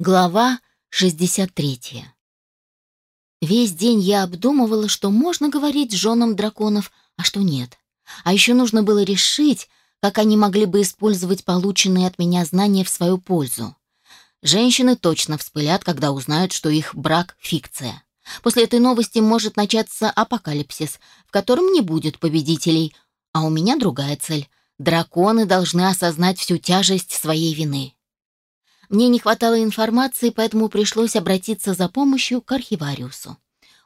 Глава 63. Весь день я обдумывала, что можно говорить с женам драконов, а что нет. А еще нужно было решить, как они могли бы использовать полученные от меня знания в свою пользу. Женщины точно вспылят, когда узнают, что их брак — фикция. После этой новости может начаться апокалипсис, в котором не будет победителей, а у меня другая цель. Драконы должны осознать всю тяжесть своей вины. Мне не хватало информации, поэтому пришлось обратиться за помощью к архивариусу.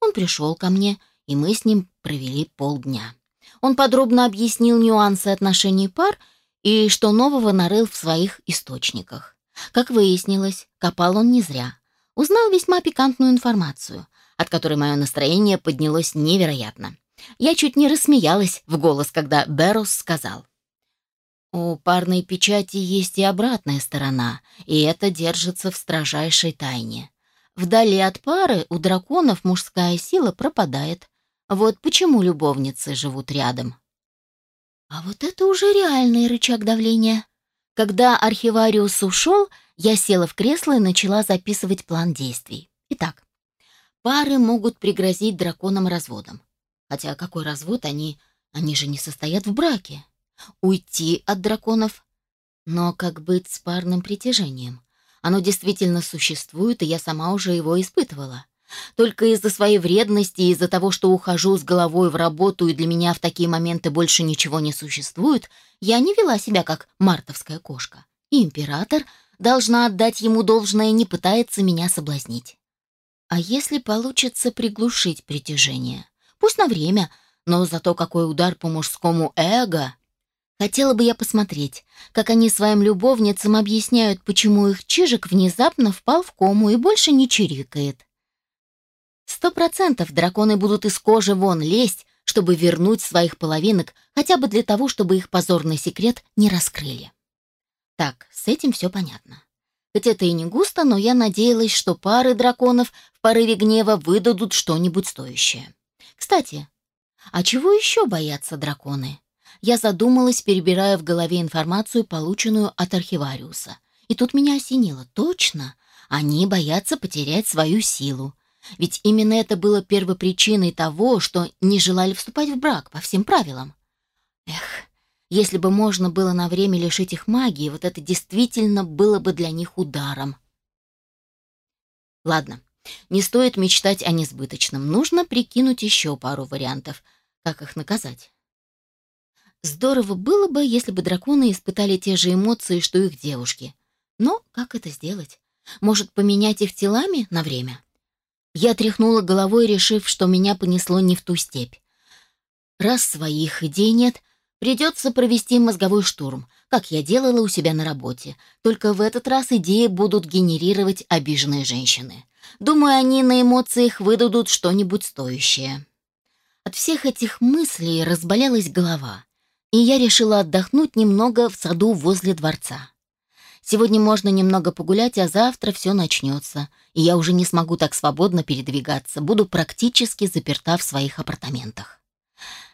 Он пришел ко мне, и мы с ним провели полдня. Он подробно объяснил нюансы отношений пар и что нового нарыл в своих источниках. Как выяснилось, копал он не зря. Узнал весьма пикантную информацию, от которой мое настроение поднялось невероятно. Я чуть не рассмеялась в голос, когда Берус сказал — у парной печати есть и обратная сторона, и это держится в строжайшей тайне. Вдали от пары у драконов мужская сила пропадает. Вот почему любовницы живут рядом. А вот это уже реальный рычаг давления. Когда архивариус ушел, я села в кресло и начала записывать план действий. Итак, пары могут пригрозить драконам разводом. Хотя какой развод они... Они же не состоят в браке уйти от драконов. Но как быть с парным притяжением? Оно действительно существует, и я сама уже его испытывала. Только из-за своей вредности и из-за того, что ухожу с головой в работу, и для меня в такие моменты больше ничего не существует, я не вела себя как мартовская кошка. И император, должна отдать ему должное, не пытается меня соблазнить. А если получится приглушить притяжение? Пусть на время, но зато какой удар по мужскому эго Хотела бы я посмотреть, как они своим любовницам объясняют, почему их чижик внезапно впал в кому и больше не чирикает. Сто процентов драконы будут из кожи вон лезть, чтобы вернуть своих половинок, хотя бы для того, чтобы их позорный секрет не раскрыли. Так, с этим все понятно. Хоть это и не густо, но я надеялась, что пары драконов в порыве гнева выдадут что-нибудь стоящее. Кстати, а чего еще боятся драконы? Я задумалась, перебирая в голове информацию, полученную от архивариуса. И тут меня осенило. Точно, они боятся потерять свою силу. Ведь именно это было первопричиной того, что не желали вступать в брак по всем правилам. Эх, если бы можно было на время лишить их магии, вот это действительно было бы для них ударом. Ладно, не стоит мечтать о несбыточном. Нужно прикинуть еще пару вариантов, как их наказать. Здорово было бы, если бы драконы испытали те же эмоции, что их девушки. Но как это сделать? Может, поменять их телами на время? Я тряхнула головой, решив, что меня понесло не в ту степь. Раз своих идей нет, придется провести мозговой штурм, как я делала у себя на работе. Только в этот раз идеи будут генерировать обиженные женщины. Думаю, они на эмоциях выдадут что-нибудь стоящее. От всех этих мыслей разболелась голова и я решила отдохнуть немного в саду возле дворца. Сегодня можно немного погулять, а завтра все начнется, и я уже не смогу так свободно передвигаться, буду практически заперта в своих апартаментах.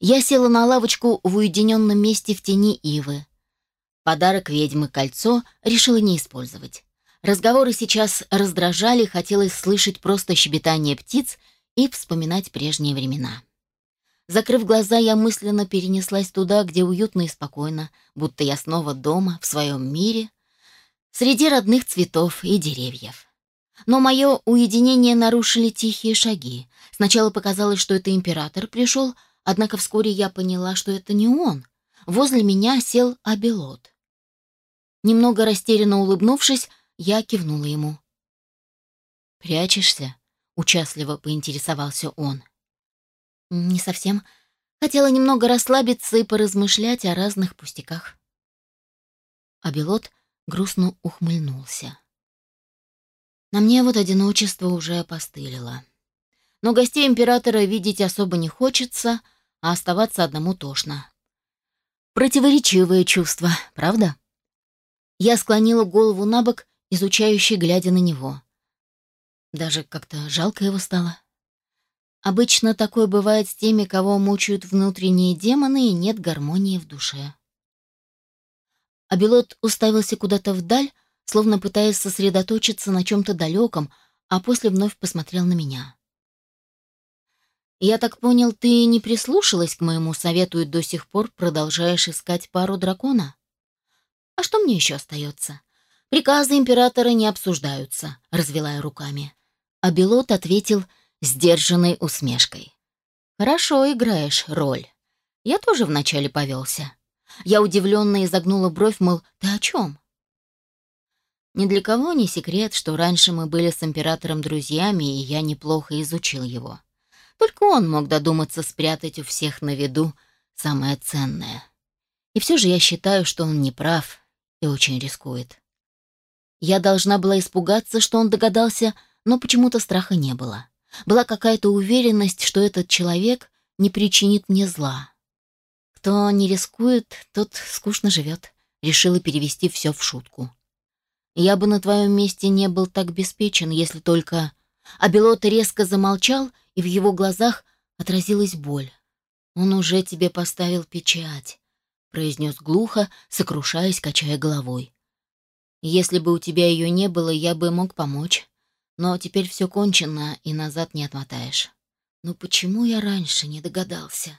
Я села на лавочку в уединенном месте в тени ивы. Подарок ведьмы кольцо решила не использовать. Разговоры сейчас раздражали, хотелось слышать просто щебетание птиц и вспоминать прежние времена. Закрыв глаза, я мысленно перенеслась туда, где уютно и спокойно, будто я снова дома, в своем мире, среди родных цветов и деревьев. Но мое уединение нарушили тихие шаги. Сначала показалось, что это император пришел, однако вскоре я поняла, что это не он. Возле меня сел Абелот. Немного растерянно улыбнувшись, я кивнула ему. «Прячешься?» — участливо поинтересовался он. Не совсем. Хотела немного расслабиться и поразмышлять о разных пустяках. А Белот грустно ухмыльнулся. На мне вот одиночество уже опостылило. Но гостей императора видеть особо не хочется, а оставаться одному тошно. Противоречивые чувства, правда? Я склонила голову на бок, изучающе глядя на него. Даже как-то жалко его стало. Обычно такое бывает с теми, кого мучают внутренние демоны и нет гармонии в душе. Абилот уставился куда-то вдаль, словно пытаясь сосредоточиться на чем-то далеком, а после вновь посмотрел на меня. «Я так понял, ты не прислушалась к моему совету и до сих пор продолжаешь искать пару дракона? А что мне еще остается? Приказы императора не обсуждаются», — развела я руками. А Белот ответил сдержанной усмешкой. «Хорошо играешь роль. Я тоже вначале повелся. Я удивленно изогнула бровь, мол, ты о чем? Ни для кого не секрет, что раньше мы были с императором друзьями, и я неплохо изучил его. Только он мог додуматься спрятать у всех на виду самое ценное. И все же я считаю, что он не прав и очень рискует. Я должна была испугаться, что он догадался, но почему-то страха не было. Была какая-то уверенность, что этот человек не причинит мне зла. Кто не рискует, тот скучно живет. Решила перевести все в шутку. Я бы на твоем месте не был так беспечен, если только... А Белот резко замолчал, и в его глазах отразилась боль. «Он уже тебе поставил печать», — произнес глухо, сокрушаясь, качая головой. «Если бы у тебя ее не было, я бы мог помочь. Но теперь все кончено, и назад не отмотаешь. Но почему я раньше не догадался?»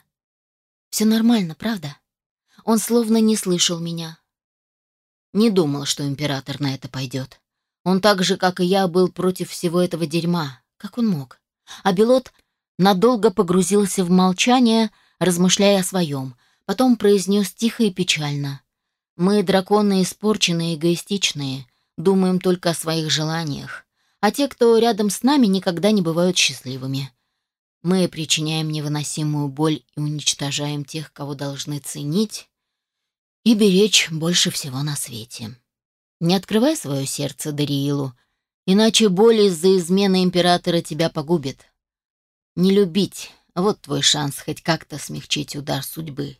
Все нормально, правда? Он словно не слышал меня. Не думал, что император на это пойдет. Он так же, как и я, был против всего этого дерьма. Как он мог? А Белот надолго погрузился в молчание, размышляя о своем. Потом произнес тихо и печально. «Мы, драконы, испорченные, эгоистичные, думаем только о своих желаниях. А те, кто рядом с нами, никогда не бывают счастливыми. Мы причиняем невыносимую боль и уничтожаем тех, кого должны ценить и беречь больше всего на свете. Не открывай свое сердце Дариилу, иначе боль из-за измены императора тебя погубит. Не любить — вот твой шанс хоть как-то смягчить удар судьбы.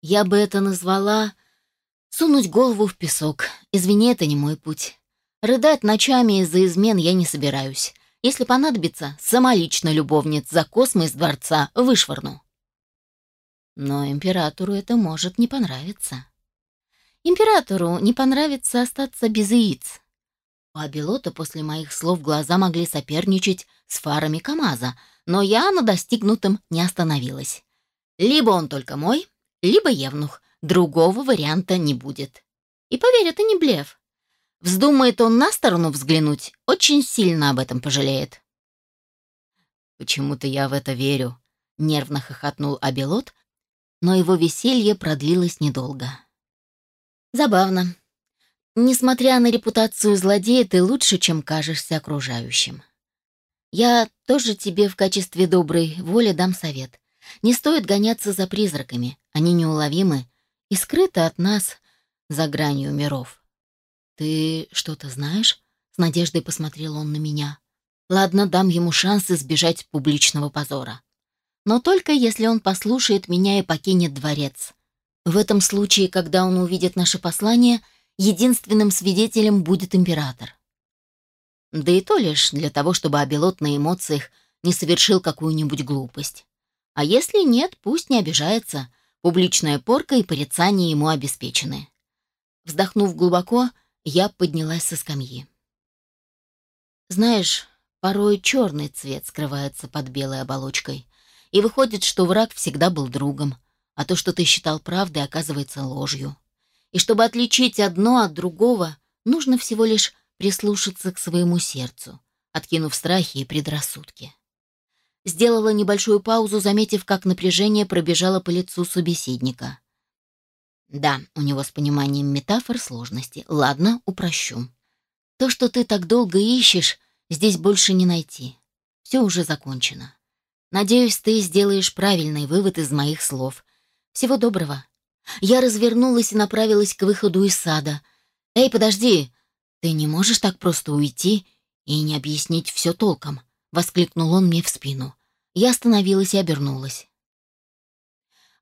Я бы это назвала сунуть голову в песок. Извини, это не мой путь. Рыдать ночами из-за измен я не собираюсь. Если понадобится, самолично любовниц за космо из дворца вышвырну. Но императору это может не понравиться. Императору не понравится остаться без яиц. У Абилота после моих слов глаза могли соперничать с фарами КамАЗа, но я на достигнутом не остановилась. Либо он только мой, либо Евнух. Другого варианта не будет. И поверь, это не блеф. Вздумает он на сторону взглянуть, очень сильно об этом пожалеет. «Почему-то я в это верю», — нервно хохотнул Абелот, но его веселье продлилось недолго. «Забавно. Несмотря на репутацию злодея, ты лучше, чем кажешься окружающим. Я тоже тебе в качестве доброй воли дам совет. Не стоит гоняться за призраками, они неуловимы и скрыты от нас за гранью миров. «Ты что-то знаешь?» — с надеждой посмотрел он на меня. «Ладно, дам ему шанс избежать публичного позора. Но только если он послушает меня и покинет дворец. В этом случае, когда он увидит наше послание, единственным свидетелем будет император. Да и то лишь для того, чтобы Абелот на эмоциях не совершил какую-нибудь глупость. А если нет, пусть не обижается. Публичная порка и порицание ему обеспечены. Вздохнув глубоко, я поднялась со скамьи. Знаешь, порой черный цвет скрывается под белой оболочкой, и выходит, что враг всегда был другом, а то, что ты считал правдой, оказывается ложью. И чтобы отличить одно от другого, нужно всего лишь прислушаться к своему сердцу, откинув страхи и предрассудки. Сделала небольшую паузу, заметив, как напряжение пробежало по лицу собеседника. Да, у него с пониманием метафор сложности. Ладно, упрощу. То, что ты так долго ищешь, здесь больше не найти. Все уже закончено. Надеюсь, ты сделаешь правильный вывод из моих слов. Всего доброго. Я развернулась и направилась к выходу из сада. Эй, подожди! Ты не можешь так просто уйти и не объяснить все толком, воскликнул он мне в спину. Я остановилась и обернулась.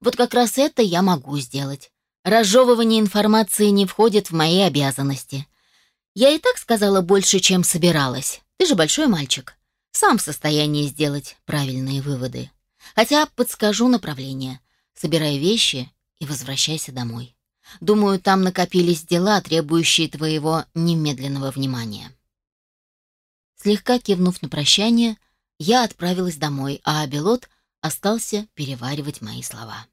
Вот как раз это я могу сделать. Разжевывание информации не входит в мои обязанности. Я и так сказала больше, чем собиралась. Ты же большой мальчик. Сам в состоянии сделать правильные выводы. Хотя подскажу направление. Собирай вещи и возвращайся домой. Думаю, там накопились дела, требующие твоего немедленного внимания». Слегка кивнув на прощание, я отправилась домой, а Абелот остался переваривать мои слова.